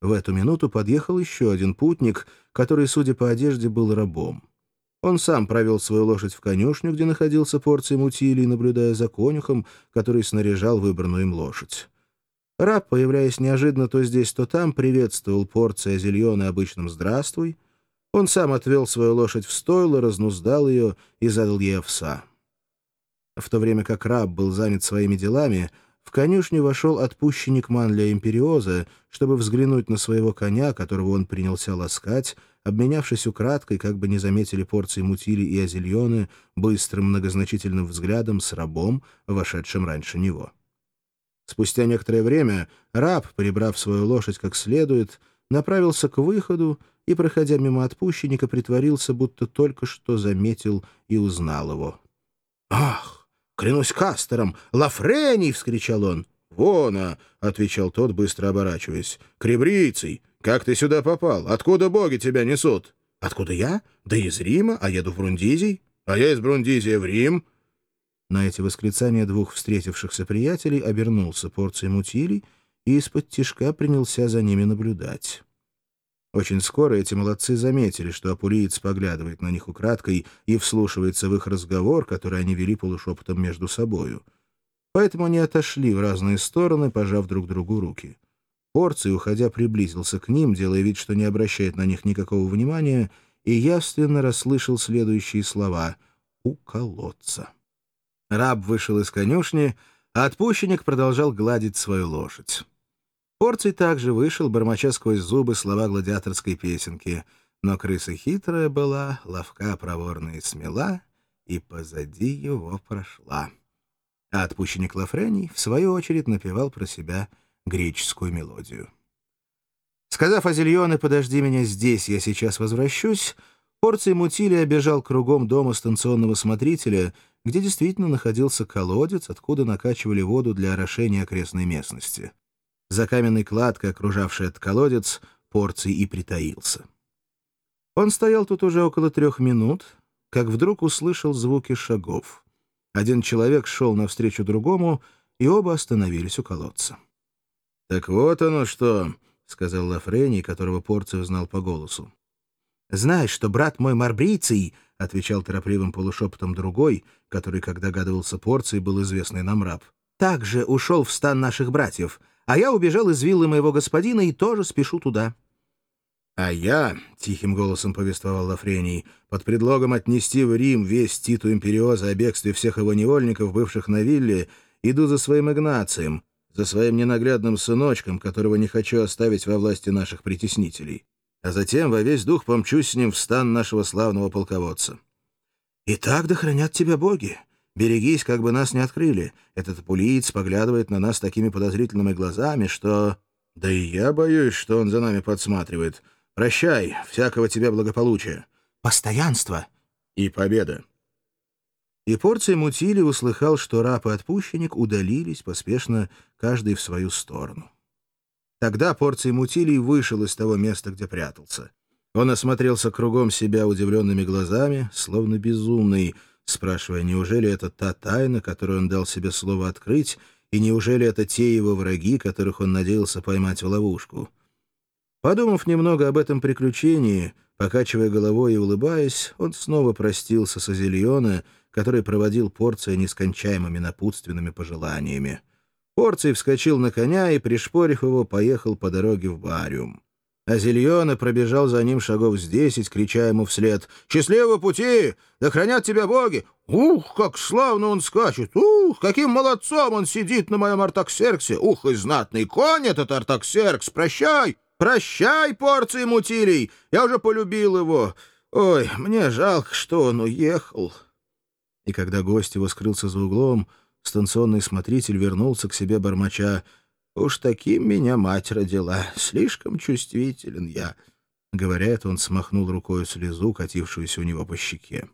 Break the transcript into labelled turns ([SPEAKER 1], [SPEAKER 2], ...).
[SPEAKER 1] В эту минуту подъехал еще один путник, который, судя по одежде, был рабом. Он сам провел свою лошадь в конюшню, где находился порций мутилий, наблюдая за конюхом, который снаряжал выбранную им лошадь. Раб, появляясь неожиданно то здесь, то там, приветствовал порция зельона обычным «здравствуй». Он сам отвел свою лошадь в стойло, разнуздал ее и задал ей овса. В то время как раб был занят своими делами, в конюшню вошел отпущенник Манля Империоза, чтобы взглянуть на своего коня, которого он принялся ласкать, обменявшись украдкой, как бы не заметили порции мутили и азельоны, быстрым многозначительным взглядом с рабом, вошедшим раньше него. Спустя некоторое время раб, прибрав свою лошадь как следует, направился к выходу и, проходя мимо отпущенника, притворился, будто только что заметил и узнал его. «Ах, клянусь Кастером! Лафрений!» — вскричал он. «Вона!» — отвечал тот, быстро оборачиваясь. «Кребрицей! Как ты сюда попал? Откуда боги тебя несут?» «Откуда я? Да из Рима, а еду в Брундизий. А я из Брундизия в Рим». На эти восклицания двух встретившихся приятелей обернулся порцией мутилий и из-под тишка принялся за ними наблюдать. Очень скоро эти молодцы заметили, что апулиец поглядывает на них украдкой и вслушивается в их разговор, который они вели полушепотом между собою. Поэтому они отошли в разные стороны, пожав друг другу руки. Порций, уходя, приблизился к ним, делая вид, что не обращает на них никакого внимания, и явственно расслышал следующие слова «у колодца». Раб вышел из конюшни, а отпущенник продолжал гладить свою лошадь. Порций также вышел, бормоча сквозь зубы слова гладиаторской песенки, но крыса хитрая была, ловка, проворная и смела, и позади его прошла. А отпущенник Лафрений, в свою очередь, напевал про себя — греческую мелодию. Сказав Азельоне «Подожди меня здесь, я сейчас возвращусь», Порций Мутили обежал кругом дома станционного смотрителя, где действительно находился колодец, откуда накачивали воду для орошения окрестной местности. За каменной кладкой, окружавшей этот колодец, Порций и притаился. Он стоял тут уже около трех минут, как вдруг услышал звуки шагов. Один человек шел навстречу другому, и оба остановились у колодца. «Так вот оно что», — сказал Лафрений, которого Порций узнал по голосу. «Знаешь, что брат мой Марбриций», — отвечал торопливым полушепотом другой, который, как догадывался Порций, был известный нам раб, «также ушел в стан наших братьев, а я убежал из виллы моего господина и тоже спешу туда». «А я», — тихим голосом повествовал Лафрений, «под предлогом отнести в Рим весь Титу Империоза о бегстве всех его невольников, бывших на вилле, иду за своим Игнацием, за своим ненаглядным сыночком, которого не хочу оставить во власти наших притеснителей. А затем во весь дух помчусь с ним в стан нашего славного полководца. И так да хранят тебя боги. Берегись, как бы нас не открыли. Этот пулиец поглядывает на нас такими подозрительными глазами, что... Да и я боюсь, что он за нами подсматривает. Прощай, всякого тебе благополучия. Постоянство. И победа и порция мутили услыхал, что раб и отпущенник удалились поспешно, каждый в свою сторону. Тогда порция мутилий вышел из того места, где прятался. Он осмотрелся кругом себя удивленными глазами, словно безумный, спрашивая, неужели это та тайна, которую он дал себе слово открыть, и неужели это те его враги, которых он надеялся поймать в ловушку. Подумав немного об этом приключении, покачивая головой и улыбаясь, он снова простился с Азельона — который проводил Порция нескончаемыми напутственными пожеланиями. Порций вскочил на коня и, пришпорив его, поехал по дороге в Бариум. А Зельона пробежал за ним шагов с десять, крича ему вслед «Счастливого пути! Да хранят тебя боги! Ух, как славно он скачет! Ух, каким молодцом он сидит на моем Артаксерксе! Ух, и знатный конь этот Артаксеркс! Прощай! Прощай, порции мутилий! Я уже полюбил его! Ой, мне жалко, что он уехал!» и когда гость его скрылся за углом, станционный смотритель вернулся к себе бормоча. «Уж таким меня мать родила, слишком чувствителен я». Говоря это, он смахнул рукой слезу, катившуюся у него по щеке.